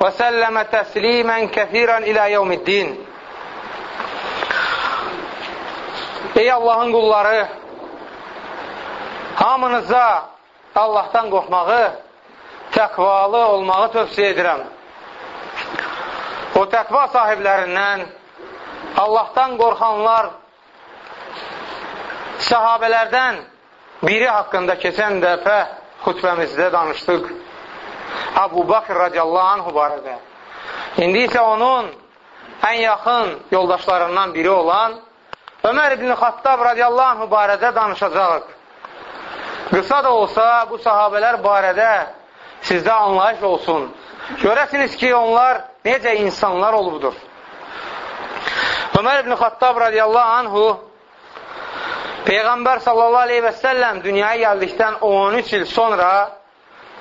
وسلم تسليما كثيرا إلى يوم الدين Ey Allahın qulları, hamınıza Allahdan qorxmağı, təqvalı olmağı tövsiyə edirəm. O təqva sahiblərindən Allahdan qorxanlar sahabələrdən biri haqqında keçən dəfə xütbəmizdə danışdıq. Əbu Bakr radiyallahu anhu barədə. İndi isə onun ən yaxın yoldaşlarından biri olan Ömər ibn Xattab radiyallahu anhu barədə danışacaq. Qısa da olsa bu sahabələr barədə sizdə anlayış olsun. Görəsiniz ki, onlar necə insanlar olubdur. Ömər ibn Xattab radiyallahu anhu Peyğəmbər sallallahu aleyhi və səlləm dünyaya gəldikdən 13 il sonra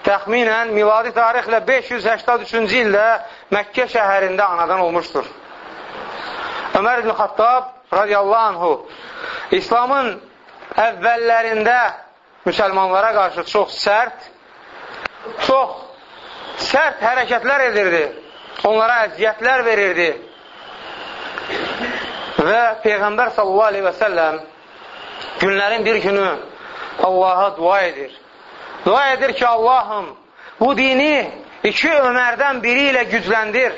təxminən miladi tarixlə 583-cü ildə Məkkə şəhərində anadan olmuşdur. Ömər ibn Xattab radiyallahu anhu İslamın əvvəllərində müsəlmanlara qarşı çox sərt, çox sərt hərəkətlər edirdi. Onlara əziyyətlər verirdi. Və Peyğəmbər sallallahu aleyhi və səlləm günlərin bir günü Allaha dua edir. Dua edir ki, Allahım, bu dini iki Ömərdən biri ilə gücləndir.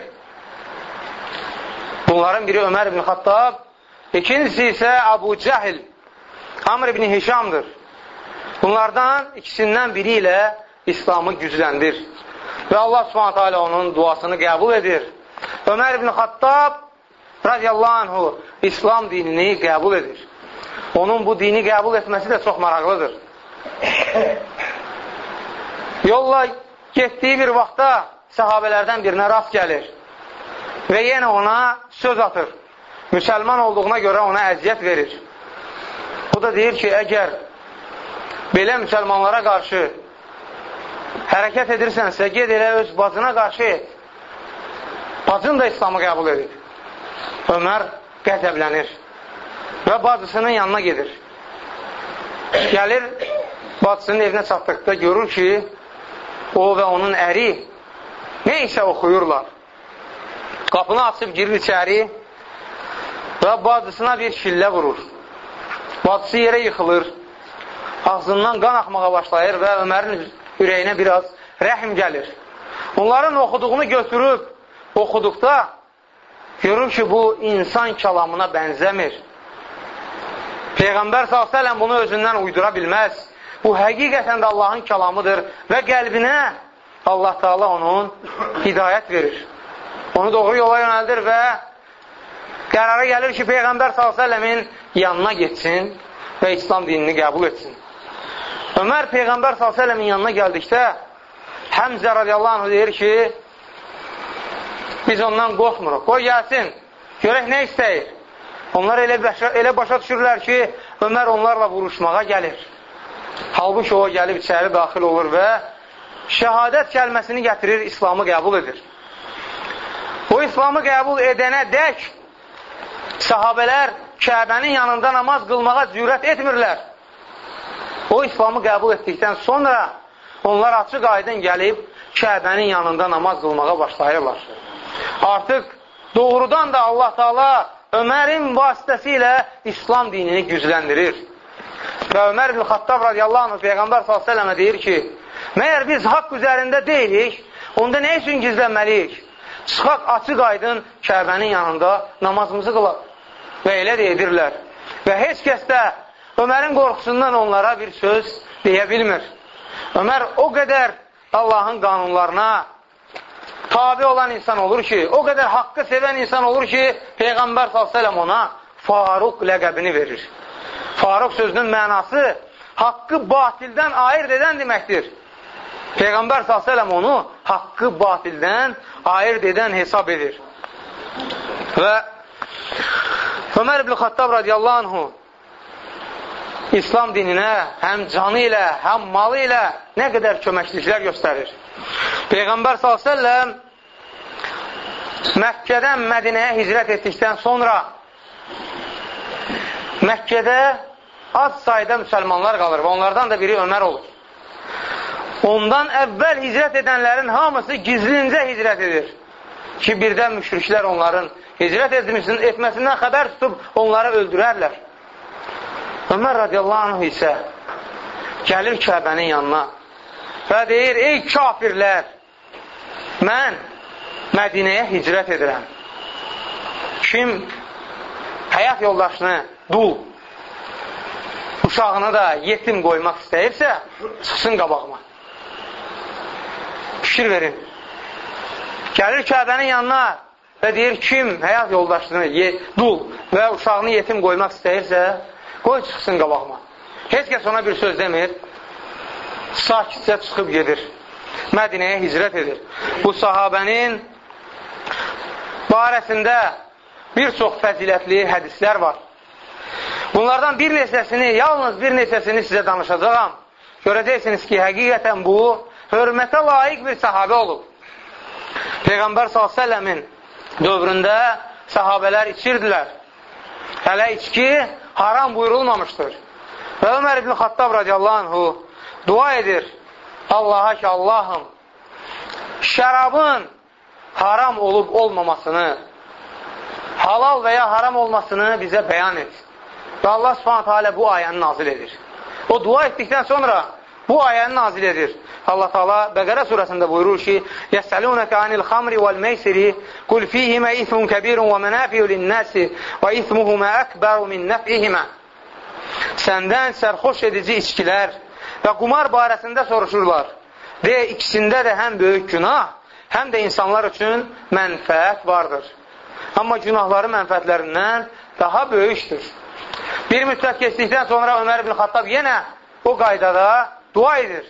Bunların biri Ömər ibn Xattab, ikincisi isə Abu Cəhil, Amr ibn Hişamdır. Bunlardan ikisindən biri ilə İslamı gücləndir. Və Allah subhanətə alə onun duasını qəbul edir. Ömər ibn Xattab radiyallahu anhu İslam dinini qəbul edir. Onun bu dini qəbul etməsi də çox maraqlıdır. Yolla getdiyi bir vaxtda səhabələrdən birinə rast gəlir və yenə ona söz atır. Müsəlman olduğuna görə ona əziyyət verir. Bu da deyir ki, əgər belə müsəlmanlara qarşı hərəkət edirsənsə, ged elə öz bacına qarşı et. Bacın da İslamı qəbul edir. Ömər qəzəblənir və bacısının yanına gedir. Gəlir, bacısının evinə çatdıqda görür ki, o və onun əri nə isə oxuyurlar. Qapını açıb girir içəri və bacısına bir şillə vurur. Bacısı yerə yıxılır, ağzından qan axmağa başlayır və Ömərin ürəyinə biraz rəhm gəlir. Onların oxuduğunu götürüb oxuduqda görür ki, bu insan kəlamına bənzəmir. Peyğəmbər s.ə.v bunu özündən uydura bilməz. Bu həqiqətən də Allahın kəlamıdır və qəlbinə Allah Taala onun hidayət verir. Onu doğru yola yönəldir və qərara gəlir ki, Peyğəmbər s.ə.v-in yanına getsin və İslam dinini qəbul etsin. Ömər Peyğəmbər s.ə.v-in yanına gəldikdə Həmzə radiyallahu anh deyir ki, biz ondan qorxmuruq. Qoy gəlsin, görək nə istəyir. Onlar elə başa, elə başa düşürlər ki, Ömər onlarla vuruşmağa gəlir. Halbuki o gəlib içəri daxil olur və şəhadət kəlməsini gətirir, İslamı qəbul edir. O İslamı qəbul edənə dək sahabələr Kəbənin yanında namaz qılmağa cürət etmirlər. O İslamı qəbul etdikdən sonra onlar açıq aydın gəlib Kəbənin yanında namaz qılmağa başlayırlar. Artıq doğrudan da Allah Taala Ömərin vasitəsilə İslam dinini gücləndirir. Və Ömər ibn Xattab radiyallahu anh Peyğəmbər s.ə.və deyir ki, məyər biz haqq üzərində deyilik, onda nə üçün gizlənməliyik? Çıxaq açıq aydın Kəbənin yanında namazımızı qılaq. Və elə də edirlər. Və heç kəs də Ömərin qorxusundan onlara bir söz deyə bilmir. Ömər o qədər Allahın qanunlarına tabi olan insan olur ki, o qədər haqqı sevən insan olur ki, Peyğəmbər s.ə.v ona Faruq ləqəbini verir. Faruq sözünün mənası haqqı batildən ayırt edən deməkdir. Peyğəmbər s.ə.v onu haqqı batildən ayırt edən hesab edir. Və Ömər ibn Xattab radiyallahu anhu İslam dininə həm canı ilə, həm malı ilə nə qədər köməkliklər göstərir. Peyğəmbər s.ə.v Məkkədən Mədinəyə hicrət etdikdən sonra Məkkədə az sayda müsəlmanlar qalır və onlardan da biri Ömər olur. Ondan əvvəl hicrət edənlərin hamısı gizlincə hicrət edir. Ki, birdən müşriklər onların hicrət etməsindən xəbər tutub onları öldürərlər. Ömər radiyallahu anh isə gəlir Kəbənin yanına və deyir, ey kafirlər, mən Mədinəyə hicrət edirəm. Kim həyat yoldaşını, dul, uşağını da yetim qoymaq istəyirsə, çıxsın qabağıma. Fikir verin. Gəlir Kəbənin yanına və deyir, kim həyat yoldaşını dul və uşağını yetim qoymaq istəyirsə, qoy çıxsın qabağıma. Heç kəs ona bir söz demir. Sakitcə çıxıb gedir. Mədinəyə hicrət edir. Bu sahabənin barəsində bir çox fəzilətli hədislər var. Bunlardan bir neçəsini, yalnız bir neçəsini sizə danışacağam. Görəcəksiniz ki, həqiqətən bu hörmətə layiq bir sahabə olub. Peyğəmbər s.ə.v-in dövründə sahabələr içirdilər. Hələ içki haram buyurulmamışdır. Və Ömər ibn Xattab radiyallahu anhu dua edir Allaha ki, Allahım şərabın haram olub olmamasını, halal və ya haram olmasını bizə bəyan et. Və Allah subhanətə alə bu ayəni nazil edir. O dua etdikdən sonra bu ayəni nazil edir. Allah Taala Bəqərə surəsində buyurur ki: "Yəsəlunəkə anil xamri vəl meysiri, qul fihimə ismun kebirun və mənafi'u lin-nasi və ismuhuma akbaru min naf'ihima." Səndən sərxoş edici içkilər və qumar barəsində soruşurlar. De, ikisində də həm böyük günah, həm də insanlar üçün mənfəət vardır. Amma günahları mənfəətlərindən daha böyükdür. Bir müddət keçdikdən sonra Ömər ibn Xattab yenə o qaydada dua edir.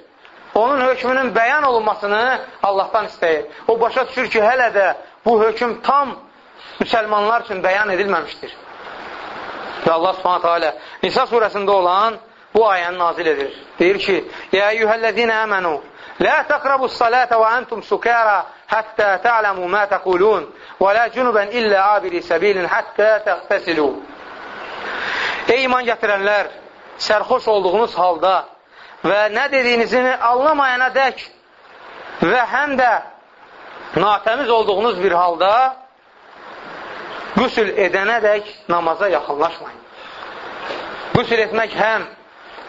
Onun hökmünün bəyan olunmasını Allahdan istəyir. O başa düşür ki, hələ də bu hökm tam müsəlmanlar üçün bəyan edilməmişdir. Və Allah subhanətə alə Nisa surəsində olan bu ayəni nazil edir. Deyir ki, Yə eyyuhəllədinə əmənu Lə təqrabu s-salətə və əntum sukərə həttə tə'ləmu mə təqulun və lə cünubən illə abiri səbilin həttə təxtəsilu Ey iman gətirənlər, sərxoş olduğunuz halda və nə dediyinizi anlamayana dək və həm də natəmiz olduğunuz bir halda qüsül edənə dək namaza yaxınlaşmayın. Qüsül etmək həm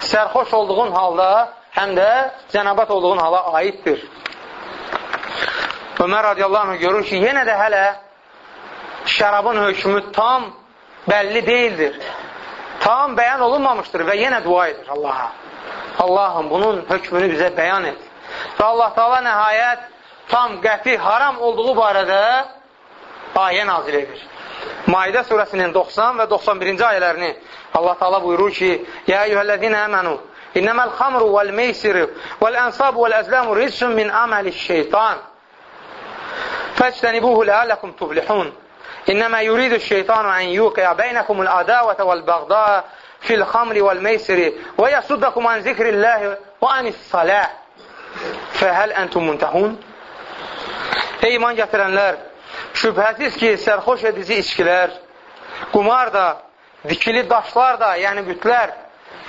sərxoş olduğun halda həm də cənabat olduğun hala aiddir. Ömər radiyallahu anh görür ki, yenə də hələ şərabın hökmü tam bəlli deyildir tam bəyan olunmamışdır və yenə dua edir Allaha. Allahım bunun hökmünü bizə bəyan et. Və Allah Teala nəhayət tam qəti haram olduğu barədə ayə nazil edir. Maidə surəsinin 90 və 91-ci ayələrini Allah Teala buyurur ki: "Ya eyyuhellezina amanu innamal khamru vel meysir vel ansab vel azlamu rijsun min amaliş şeytan. Fajtanibuhu la'allakum tuflihun." İnnəmə yuridu şeytanu ən yuqiya beynəkumul adavətə vəl bəğda fil xamri vəl meysiri və yəsuddakum ən zikrilləhi və ənis saləh fəhəl əntum müntəhun Ey iman gətirənlər, şübhəsiz ki, sərxoş edici içkilər, qumar da, dikili daşlar da, yəni bütlər,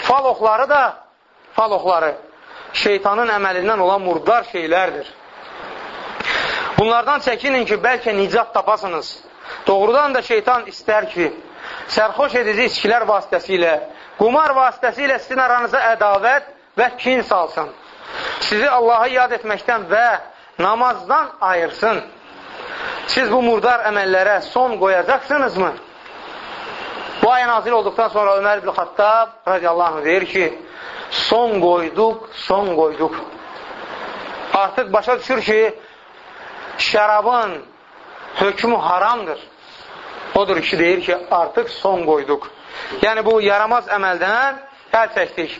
fal oxları da, fal oxları şeytanın əməlindən olan murdar şeylərdir. Bunlardan çəkinin ki, bəlkə nicat tapasınız. Doğrudan da şeytan istər ki, sərxoş edici içkilər vasitəsilə, qumar vasitəsilə sizin aranıza ədavət və kin salsın. Sizi Allahı yad etməkdən və namazdan ayırsın. Siz bu murdar əməllərə son qoyacaqsınızmı? Bu ayə nazil olduqdan sonra Ömər ibn Xattab radiyallahu anh deyir ki, son qoyduq, son qoyduq. Artıq başa düşür ki, şərabın hökmü haramdır. Odur ki, deyir ki, artıq son qoyduq. Yəni, bu yaramaz əməldən əl çəkdik.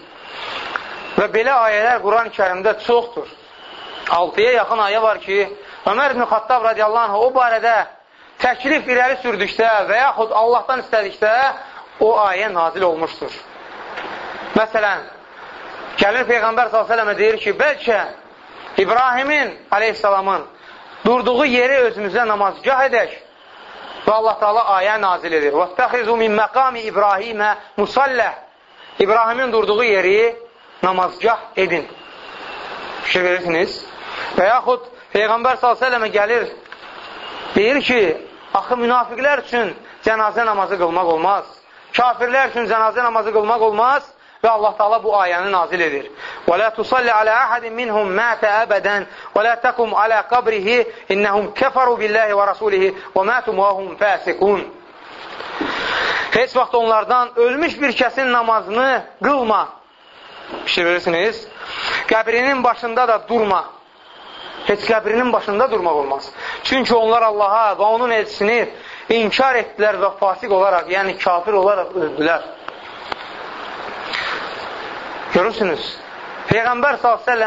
Və belə ayələr Quran-ı kərimdə çoxdur. 6-ya yaxın ayə var ki, Ömər ibn Xattab radiyallahu anh o barədə təklif irəli sürdükdə və yaxud Allahdan istədikdə o ayə nazil olmuşdur. Məsələn, gəlir Peyğəmbər s.ə.və deyir ki, bəlkə İbrahimin aleyhissalamın durduğu yeri özümüzə namazgah edək. Və Allah Teala ayə nazil edir. "Vattaxizu min maqami İbrahimə musallah." İbrahimin durduğu yeri namazgah edin. Fikir şey verirsiniz. Və yaxud Peyğəmbər sallalləmə gəlir, deyir ki, axı münafiqlər üçün cənazə namazı qılmaq olmaz. Kafirlər üçün cənazə namazı qılmaq olmaz və Allah Taala bu ayəni nazil edir. Və la tusalli ala ahadin minhum mata abadan və la taqum ala qabrihi innahum kafaru billahi və rasulihi və matum və hum fasiqun. Heç vaxt onlardan ölmüş bir kəsin namazını qılma. Fikir verirsiniz? Qəbrinin başında da durma. Heç qəbrinin başında durmaq olmaz. Çünki onlar Allaha və onun elçisini inkar etdilər və fasik olaraq, yəni kafir olaraq öldülər. Görürsünüz, Peyğəmbər s.ə.və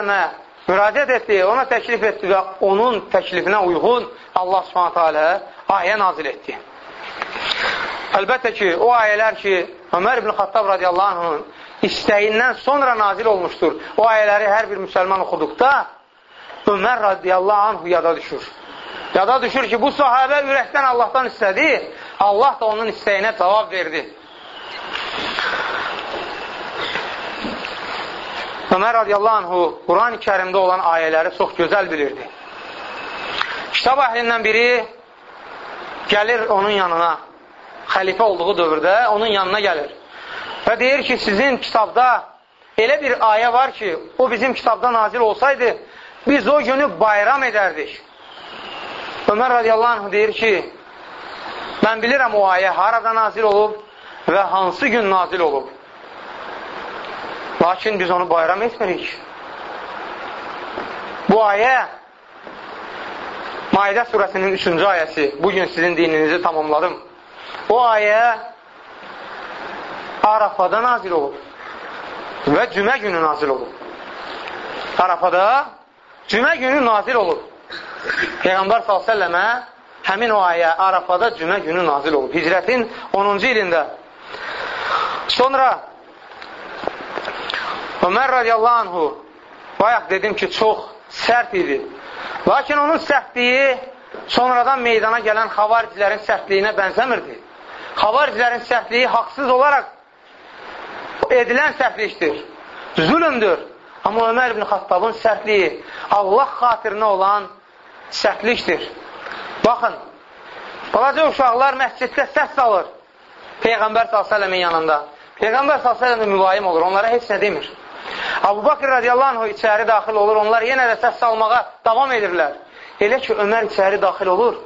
müraciət etdi, ona təklif etdi və onun təklifinə uyğun Allah s.ə.və ayə nazil etdi. Əlbəttə ki, o ayələr ki, Ömər ibn Xattab radiyallahu anhın istəyindən sonra nazil olmuşdur. O ayələri hər bir müsəlman oxuduqda Ömər radiyallahu anhu yada düşür. Yada düşür ki, bu sahabə ürəkdən Allahdan istədi, Allah da onun istəyinə cavab verdi. Ömər radiyallahu anhu Quran-ı kərimdə olan ayələri çox gözəl bilirdi. Kitab əhlindən biri gəlir onun yanına, xəlifə olduğu dövrdə onun yanına gəlir və deyir ki, sizin kitabda elə bir ayə var ki, o bizim kitabda nazil olsaydı, biz o günü bayram edərdik. Ömər radiyallahu anh deyir ki, mən bilirəm o ayə harada nazil olub və hansı gün nazil olub. Lakin biz onu bayram etmirik. Bu ayə Maidə surəsinin 3-cü ayəsi. Bugün sizin dininizi tamamladım. O ayə Arafada nazil olub və cümə günü nazil olub. Arafada cümə günü nazil olub. Peyğəmbər s.ə.və həmin o ayə Arafada cümə günü nazil olub. Hicrətin 10-cu ilində. Sonra Ömər radiyallahu anhu bayaq dedim ki, çox sərt idi. Lakin onun sərtliyi sonradan meydana gələn xavaricilərin sərtliyinə bənzəmirdi. Xavaricilərin sərtliyi haqsız olaraq edilən sərtlikdir, zülümdür. Amma Ömər ibn Xattabın sərtliyi Allah xatirinə olan sərtlikdir. Baxın, balaca uşaqlar məsciddə səs salır Peyğəmbər s.ə.v-in yanında. Peyğəmbər s.ə.v mülayim olur, onlara heç nə demir. Abu Bakr radiyallahu anh içəri daxil olur, onlar yenə də səs salmağa davam edirlər. Elə ki, Ömər içəri daxil olur,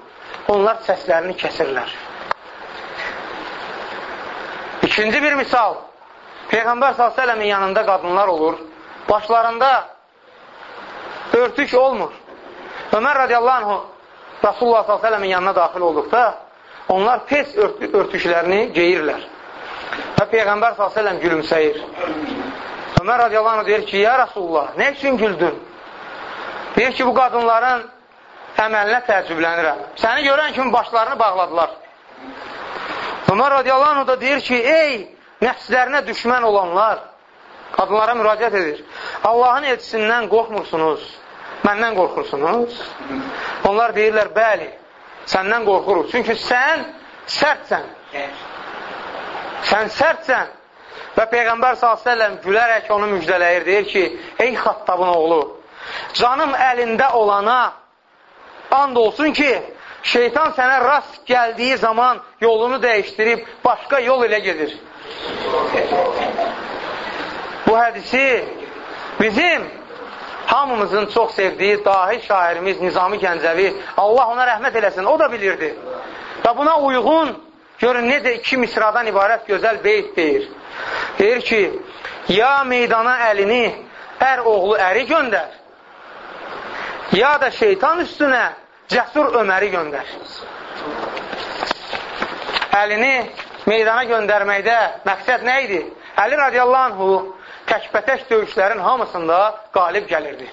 onlar səslərini kəsirlər. İkinci bir misal, Peyğəmbər s.ə.v-in yanında qadınlar olur, başlarında örtük olmur. Ömər radiyallahu anh Rasulullah s.ə.v-in yanına daxil olduqda onlar pes örtüklərini geyirlər. Və Peyğəmbər s.ə.v gülümsəyir. Ömər radiyallahu deyir ki, ya Rasulullah, nə üçün güldün? Deyir ki, bu qadınların əməlinə təəccüblənirəm. Səni görən kimi başlarını bağladılar. Ömər radiyallahu da deyir ki, ey nəfslərinə düşmən olanlar, qadınlara müraciət edir. Allahın elçisindən qorxmursunuz, məndən qorxursunuz. Onlar deyirlər, bəli, səndən qorxuruq. Çünki sən sərtsən. Sən sərtsən. Və Peyğəmbər s.ə.v gülərək onu müjdələyir, deyir ki, ey xattabın oğlu, canım əlində olana and olsun ki, şeytan sənə rast gəldiyi zaman yolunu dəyişdirib başqa yol ilə gedir. Bu hədisi bizim hamımızın çox sevdiyi dahi şairimiz Nizami Gəncəvi, Allah ona rəhmət eləsin, o da bilirdi. Və buna uyğun, görün necə iki misradan ibarət gözəl beyt deyir. Deyir ki, ya meydana əlini ər oğlu əri göndər, ya da şeytan üstünə cəsur Öməri göndər. Əlini meydana göndərməkdə məqsəd nə idi? Əli radiyallahu anhu təkbətək döyüşlərin hamısında qalib gəlirdi.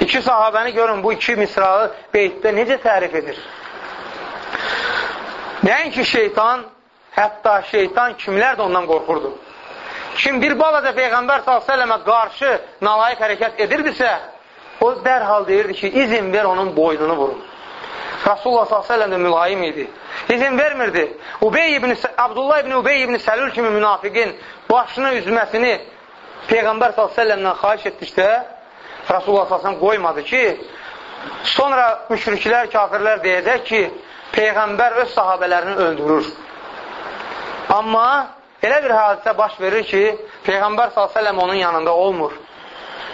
İki sahabəni görün, bu iki misrağı beytdə necə tərif edir? Nəinki şeytan, hətta şeytan kimlər də ondan qorxurdu. Kim bir balaca Peyğəmbər s.ə.və qarşı nalayıq hərəkət edirdisə, o dərhal deyirdi ki, izin ver onun boynunu vurun. Rasulullah s.ə.v də mülayim idi. İzin vermirdi. Ubey ibn, Abdullah ibn Ubey ibn Səlül kimi münafiqin başını üzməsini Peyğəmbər s.ə.v-dən xahiş etdikdə Rasulullah s.ə.v qoymadı ki, sonra müşriklər, kafirlər deyəcək ki, Peyğəmbər öz sahabələrini öldürür. Amma elə bir hadisə baş verir ki, Peyğəmbər s.ə.v onun yanında olmur.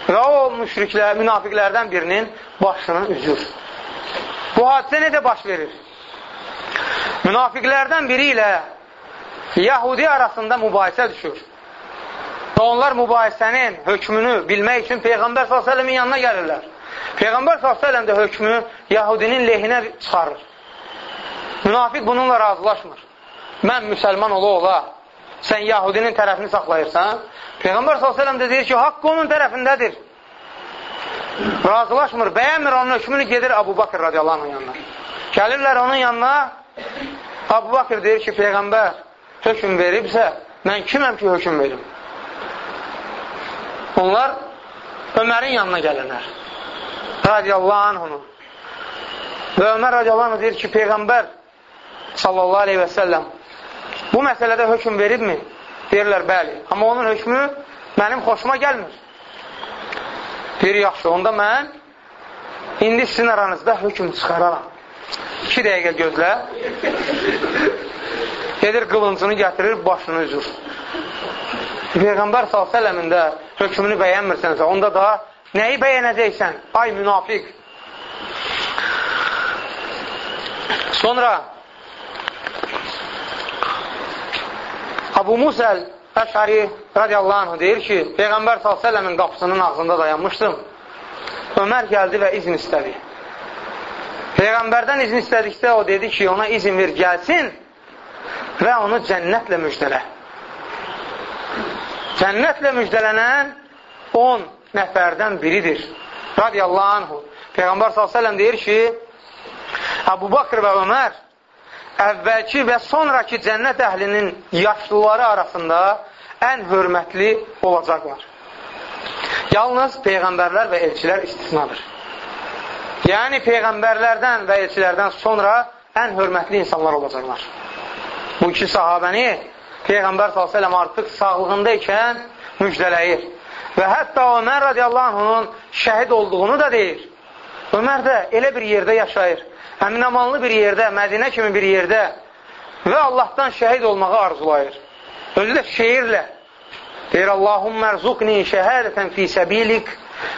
Və o müşriklər, münafiqlərdən birinin başını üzür. Bu hadisə necə baş verir? Münafiqlərdən biri ilə Yahudi arasında mübahisə düşür. Və onlar mübahisənin hökmünü bilmək üçün Peyğəmbər s.ə.v-in yanına gəlirlər. Peyğəmbər s.ə.v də hökmü Yahudinin lehinə çıxarır. Münafiq bununla razılaşmır. Mən müsəlman ola ola, sən Yahudinin tərəfini saxlayırsan, Peyğəmbər s.ə.v də deyir ki, haqq onun tərəfindədir. Razılaşmır, bəyənmir onun hökmünü gedir Abu Bakır radiyallahu yanına. Gəlirlər onun yanına, Abu Bakır deyir ki, Peyğəmbər hökm veribsə, mən kiməm ki, hökm verim? Onlar Ömərin yanına gəlirlər. Radiyallahu anhunu. Və Ömər radiyallahu anh deyir ki, Peyğəmbər sallallahu aleyhi və səlləm bu məsələdə hökm veribmi? Deyirlər, bəli. Amma onun hökmü mənim xoşuma gəlmir. Deyir, yaxşı, onda mən indi sizin aranızda hökm çıxararam. İki dəqiqə gözlə. Gedir, qılıncını gətirir, başını üzür. Peyğəmbər s.ə.v-in də hökmünü bəyənmirsənsə, onda da nəyi bəyənəcəksən? Ay münafiq! Sonra Abu Musəl Əşari radiyallahu anh deyir ki, Peyğəmbər s.ə.v-in qapısının ağzında dayanmışdım. Ömər gəldi və izin istədi. Peyğəmbərdən izin istədikdə o dedi ki, ona izin ver gəlsin və onu cənnətlə müjdələ. Cənnətlə müjdələnən 10 nəfərdən biridir. Radiyallahu anhu. Peyğəmbər s.ə.v deyir ki, Əbu Bakır və Ömər əvvəlki və sonraki cənnət əhlinin yaşlıları arasında ən hörmətli olacaqlar. Yalnız Peyğəmbərlər və elçilər istisnadır. Yəni, Peyğəmbərlərdən və elçilərdən sonra ən hörmətli insanlar olacaqlar. Bu iki sahabəni Peyğəmbər s.ə.v artıq sağlığında ikən müjdələyir. Və hətta Ömər radiyallahu anhunun şəhid olduğunu da deyir. Ömər də elə bir yerdə yaşayır. Əminamanlı bir yerdə, Mədinə kimi bir yerdə və Allahdan şəhid olmağı arzulayır. Özü də şeirlə. Deyir, Allahümmə rzuqni şəhədətən fi səbilik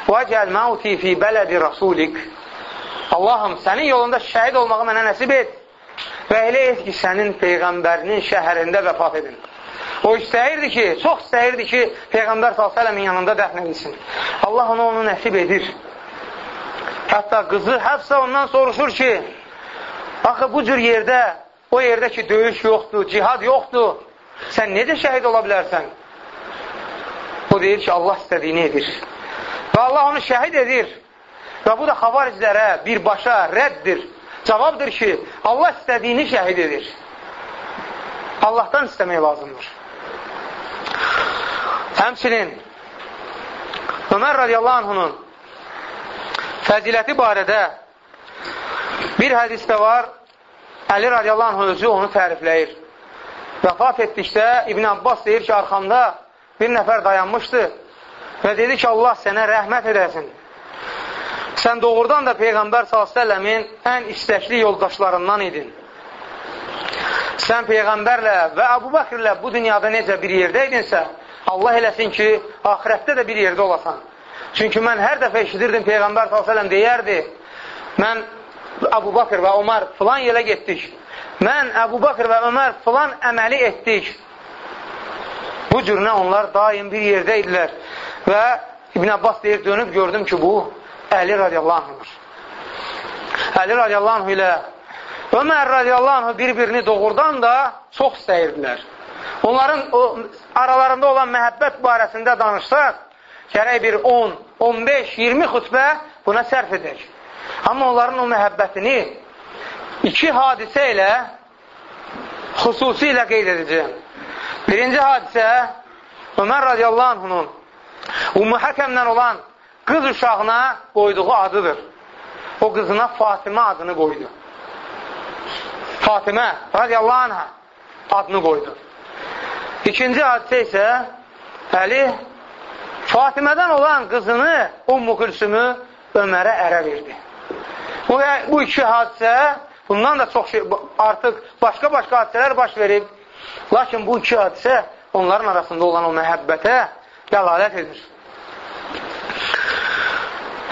və cəl mauti fi bələdi rasulik. Allahım, sənin yolunda şəhid olmağı mənə nəsib et və elə et ki, sənin Peyğəmbərinin şəhərində vəfat edin. O istəyirdi ki, çox istəyirdi ki, Peyğəmbər s.ə.v-in yanında dəfn edilsin. Allah ona onu nəsib edir. Hətta qızı Həfsə ondan soruşur ki, axı bu cür yerdə, o yerdə ki, döyüş yoxdur, cihad yoxdur, sən necə şəhid ola bilərsən? O deyir ki, Allah istədiyini edir. Və Allah onu şəhid edir. Və bu da xavariclərə birbaşa rəddir. Cavabdır ki, Allah istədiyini şəhid edir. Allahdan istəmək lazımdır. Həmçinin Ömər radiyallahu anhunun fəziləti barədə bir hədisdə var, Əli radiyallahu anh özü onu tərifləyir. Vəfat etdikdə İbn Abbas deyir ki, arxamda bir nəfər dayanmışdı və dedi ki, Allah sənə rəhmət edəsin. Sən doğrudan da Peyğəmbər s.ə.v-in ən istəkli yoldaşlarından idin. Sən Peyğəmbərlə və Əbu Bəkirlə bu dünyada necə bir yerdə idinsə, Allah eləsin ki, ahirətdə də bir yerdə olasan. Çünki mən hər dəfə eşidirdim Peyğəmbər s.ə.v deyərdi, mən Əbu Bakır və Ömər filan yerə getdik. Mən Əbu Bakır və Ömər filan əməli etdik. Bu cürünə onlar daim bir yerdə idilər. Və İbn Abbas deyir, dönüb gördüm ki, bu Əli radiyallahu anhdır. Əli radiyallahu anh ilə Ömər radiyallahu anh bir-birini doğrudan da çox istəyirdilər. Onların o, aralarında olan məhəbbət barəsində danışsaq, gərək bir 10, 15, 20 xütbə buna sərf edək. Amma onların o məhəbbətini iki hadisə ilə xüsusi ilə qeyd edəcəyim. Birinci hadisə Ömər radiyallahu anhunun Ummu Həkəmdən olan qız uşağına qoyduğu adıdır. O qızına Fatimə adını qoydu. Fatimə radiyallahu anhə adını qoydu. İkinci hadisə isə Əli Fatimədən olan qızını Ummu Külsümü Ömərə ərə verdi. Bu, bu iki hadisə bundan da çox şey, artıq başqa-başqa hadisələr baş verib. Lakin bu iki hadisə onların arasında olan o məhəbbətə dəlalət edir.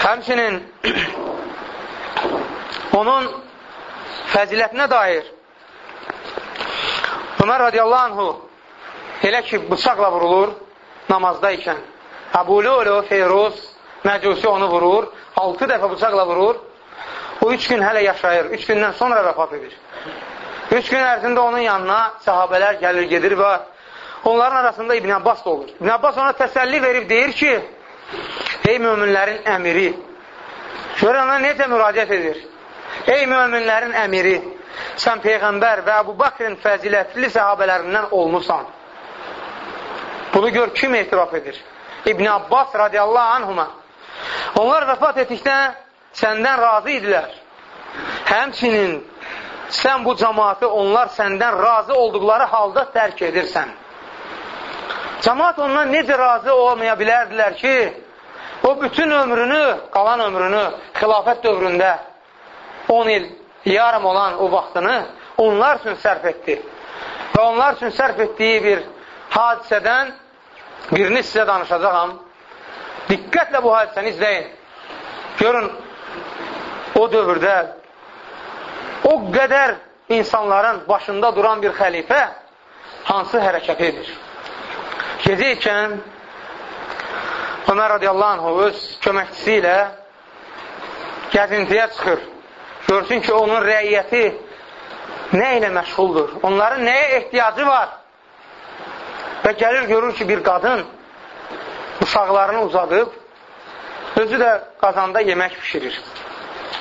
Həmçinin onun fəzilətinə dair Ömər radiyallahu anhu elə ki, bıçaqla vurulur namazda Lolo Feyruz məcusi onu vurur, 6 dəfə bıçaqla vurur. O 3 gün hələ yaşayır, 3 gündən sonra vəfat edir. 3 gün ərzində onun yanına səhabələr gəlir, gedir və onların arasında İbn Abbas da olur. İbn Abbas ona təsəlli verib deyir ki, ey möminlərin əmiri, gör ona necə müraciət edir? Ey möminlərin əmiri, sən Peyğəmbər və Əbu Bakrin fəzilətli səhabələrindən olmusan. Bunu gör, kim etiraf edir? İbn Abbas radiyallahu anhuma. Onlar vəfat etdikdən səndən razı idilər. Həmçinin sən bu cəmaatı onlar səndən razı olduqları halda tərk edirsən. Cəmaat ondan necə razı olmaya bilərdilər ki, o bütün ömrünü, qalan ömrünü xilafət dövründə 10 il yarım olan o vaxtını onlar üçün sərf etdi. Və onlar üçün sərf etdiyi bir hadisədən birini sizə danışacaqam. Diqqətlə bu hadisəni izləyin. Görün, o dövrdə o qədər insanların başında duran bir xəlifə hansı hərəkət edir? Gecə ikən Ömər radiyallahu anh öz köməkçisi ilə gəzintiyə çıxır. Görsün ki, onun rəiyyəti nə ilə məşğuldur? Onların nəyə ehtiyacı var? Və gəlir, görür ki, bir qadın uşaqlarını uzadıb, özü də qazanda yemək pişirir.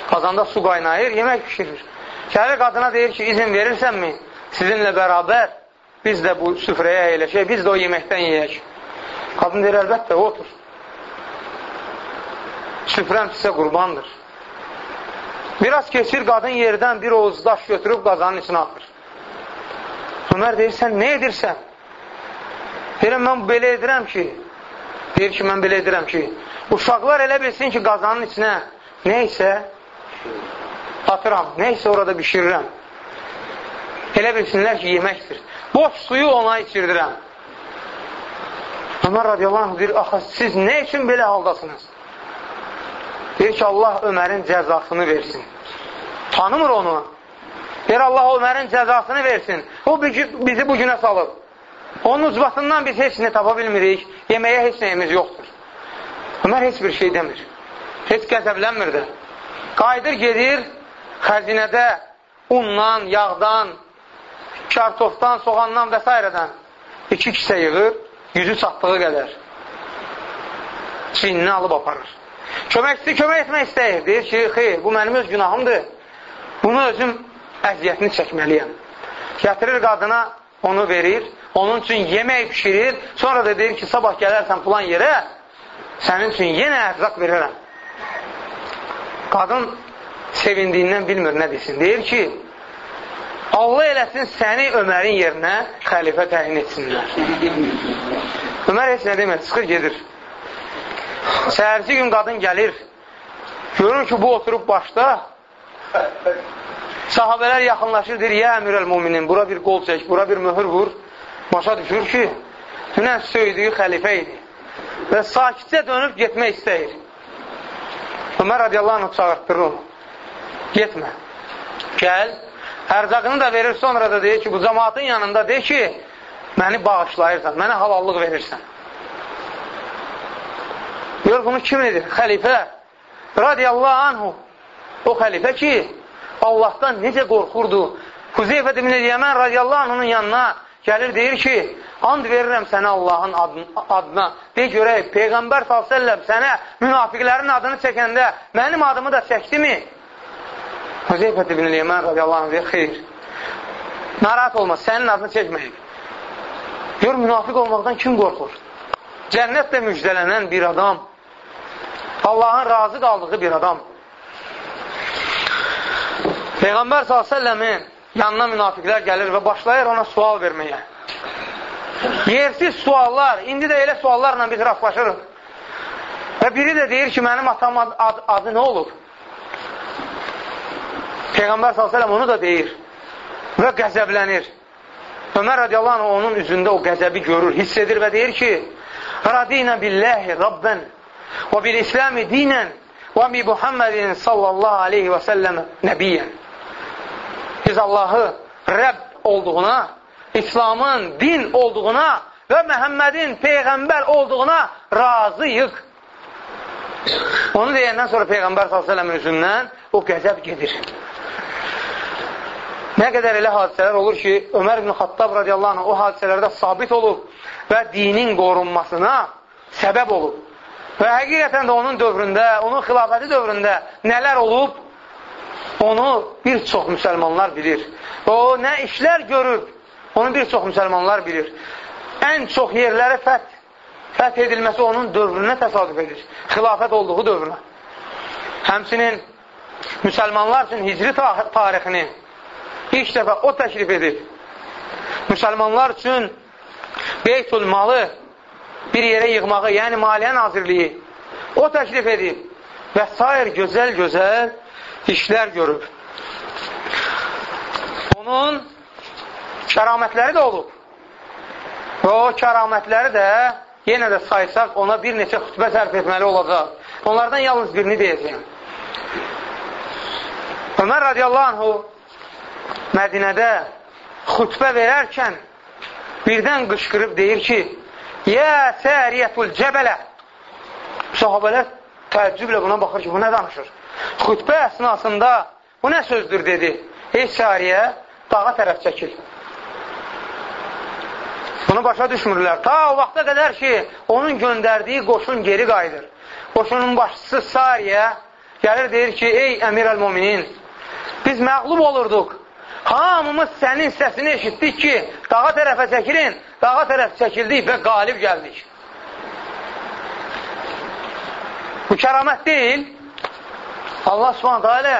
Qazanda su qaynayır, yemək pişirir. Gəlir qadına deyir ki, izin verirsənmi? Sizinlə bərabər biz də bu süfrəyə əyləşək, biz də o yeməkdən yeyək. Qadın deyir, əlbəttə, otur. Süfrəm sizə qurbandır. Biraz keçir, qadın yerdən bir oğuz daş götürüb qazanın içine atır. Ömər deyir, sən nə edirsən? Deyirəm, mən belə edirəm ki, deyir ki, mən belə edirəm ki, uşaqlar elə bilsin ki, qazanın içinə nə isə atıram, nə isə orada bişirirəm. Elə bilsinlər ki, yeməkdir. Boş suyu ona içirdirəm. Ömər radiyallahu anh deyir, axı, siz nə üçün belə haldasınız? Deyir ki, Allah Ömərin cəzasını versin. Tanımır onu. Deyir, Allah Ömərin cəzasını versin. O bizi bu günə salıb. Onun ucbatından biz heç nə tapa bilmirik. Yeməyə heç nəyimiz yoxdur. Ömər heç bir şey demir. Heç qəzəblənmir də. Qayıdır, gedir, xəzinədə undan, yağdan, kartofdan, soğandan və s. iki kisə yığır, yüzü çatdığı qədər. Çiynini alıb aparır. Köməkçisi kömək etmək istəyir. Deyir ki, xeyr, bu mənim öz günahımdır. Bunu özüm əziyyətini çəkməliyəm. Gətirir qadına, onu verir, onun üçün yemək pişirir, sonra da deyir ki, sabah gələrsən filan yerə, sənin üçün yenə ərzaq verirəm. Qadın sevindiyindən bilmir nə desin. Deyir ki, Allah eləsin səni Ömərin yerinə xəlifə təyin etsinlər. Ömər heç nə demir, çıxır gedir. Səhərci gün qadın gəlir, görür ki, bu oturub başda, sahabələr yaxınlaşır, deyir, yə əmirəl müminin, bura bir qol çək, bura bir möhür vur, başa düşür ki, dünən söydüyü xəlifə idi və sakitcə dönüb getmək istəyir. Ömər radiyallahu anh çağırtdırır onu. Getmə, gəl, ərzaqını da verir, sonra da deyir ki, bu cəmatın yanında deyir ki, məni bağışlayırsan, mənə halallıq verirsən. Gör, bunu kim edir? Xəlifə radiyallahu anhu. O xəlifə ki, Allahdan necə qorxurdu. Huzeyfət ibn-i Yəmən radiyallahu anhunun yanına gəlir deyir ki, and verirəm sənə Allahın adına. Deyə görək, Peyğəmbər s.ə.v sənə münafiqlərin adını çəkəndə mənim adımı da çəkdimi? Hüzeyfət ibn Liymən radiyallahu anh deyir, xeyr. Narahat olma, sənin adını çəkməyib. Gör, münafiq olmaqdan kim qorxur? Cənnətlə müjdələnən bir adam, Allahın razı qaldığı bir adam. Peyğəmbər s.ə.v-in yanına münafiqlər gəlir və başlayır ona sual verməyə. Yersiz suallar, indi də elə suallarla biz rastlaşırıq. Və biri də deyir ki, mənim atam ad, ad, adı nə olur? Peyğəmbər s.ə.v onu da deyir və qəzəblənir. Ömər radiyallahu anh onun üzündə o qəzəbi görür, hiss edir və deyir ki, Radina billahi Rabben və bil İslami dinən və bi Muhammedin sallallahu aleyhi və səlləm nəbiyyən. Biz Allahı Rəbb olduğuna, İslamın din olduğuna və Məhəmmədin Peyğəmbər olduğuna razıyıq. Onu deyəndən sonra Peyğəmbər s.ə.v-in üzündən o qəzəb gedir. Nə qədər elə hadisələr olur ki, Ömər ibn Xattab radiyallahu anh o hadisələrdə sabit olub və dinin qorunmasına səbəb olub. Və həqiqətən də onun dövründə, onun xilafəti dövründə nələr olub, onu bir çox müsəlmanlar bilir. Və o nə işlər görüb, onu bir çox müsəlmanlar bilir. Ən çox yerlərə fəth, fəth edilməsi onun dövrünə təsadüf edir. Xilafət olduğu dövrünə. Həmsinin müsəlmanlar üçün hicri tarixini ilk dəfə o təklif edib. Müsəlmanlar üçün beytul malı bir yerə yığmağı, yəni Maliyyə Nazirliyi o təklif edib və s. gözəl-gözəl işlər görüb. Onun kəramətləri də olub. Və o kəramətləri də yenə də saysaq ona bir neçə xütbə sərf etməli olacaq. Onlardan yalnız birini deyəcəyim. Ömər radiyallahu anhu Mədinədə xütbə verərkən birdən qışqırıb deyir ki, Yə səriyyətul cəbələ Sahabələr təəccüblə buna baxır ki, bu nə danışır? Xütbə əsnasında bu nə sözdür dedi. Ey səriyə, dağa tərəf çəkil. Bunu başa düşmürlər. Ta o vaxta qədər ki, onun göndərdiyi qoşun geri qayıdır. Qoşunun başçısı Sariyə gəlir deyir ki, ey əmir əl-muminin, biz məqlub olurduq. Hamımız sənin səsini eşitdik ki, dağa tərəfə çəkilin, dağa tərəf çəkildik və qalib gəldik. Bu kəramət deyil. Allah subhanətə alə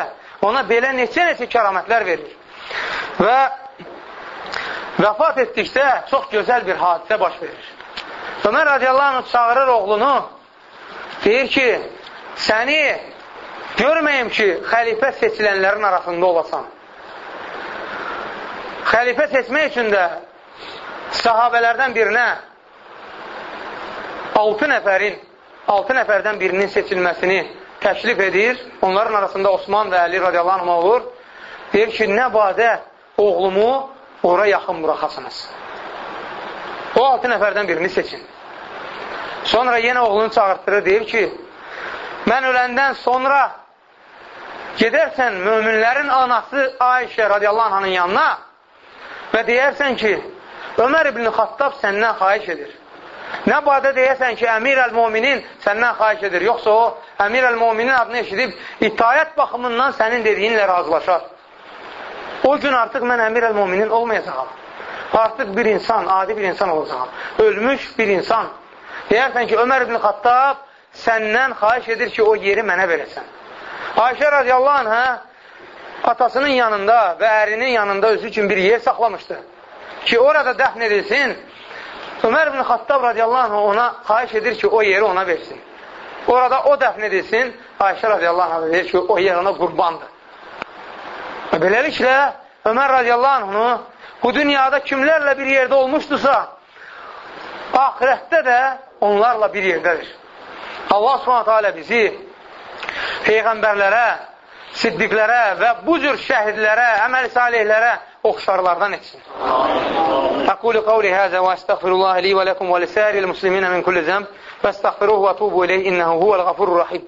ona belə neçə-neçə kəramətlər verir. Və vəfat etdikdə çox gözəl bir hadisə baş verir. Ömər radiyallahu anh çağırır oğlunu, deyir ki, səni görməyim ki, xəlifə seçilənlərin arasında olasan xəlifə seçmək üçün də sahabələrdən birinə 6 nəfərin 6 nəfərdən birinin seçilməsini təklif edir. Onların arasında Osman və Əli radiyallahu anh olur. Deyir ki, nə badə oğlumu ora yaxın buraxasınız. O 6 nəfərdən birini seçin. Sonra yenə oğlunu çağırtdırır, deyir ki, mən öləndən sonra gedərsən möminlərin anası Ayşə radiyallahu anhın yanına və deyərsən ki, Ömər ibn Xattab səndən xaiş edir. Nə badə deyəsən ki, Əmir əl-Muminin səndən xaiş edir. Yoxsa o, Əmir əl-Muminin adını eşidib, itayət baxımından sənin dediyinlə razılaşar. O gün artıq mən Əmir əl-Muminin olmayacağam. Artıq bir insan, adi bir insan olacağam. Ölmüş bir insan. Deyərsən ki, Ömər ibn Xattab səndən xaiş edir ki, o yeri mənə verəsən. Ayşə radiyallahu anh, hə? atasının yanında və ərinin yanında özü üçün bir yer saxlamışdı ki, orada dəfn edilsin. Ömər ibn Xattab radiyallahu anh ona xaiş edir ki, o yeri ona versin. Orada o dəfn edilsin. Ayşə radiyallahu anh deyir ki, o yer ona qurbandır. Beləliklə, Ömər radiyallahu anhını bu dünyada kimlərlə bir yerdə olmuşdusa, ahirətdə də onlarla bir yerdədir. Allah alə bizi Peyğəmbərlərə, siddiqlərə və bu cür şəhidlərə, əməl salihlərə oxşarlardan etsin. Aqulu qawli hadha wa astaghfirullah li wa lakum wa lisari al-muslimina min kulli zamb fastaghfiruhu wa tubu ilayhi innahu huwal ghafurur rahim.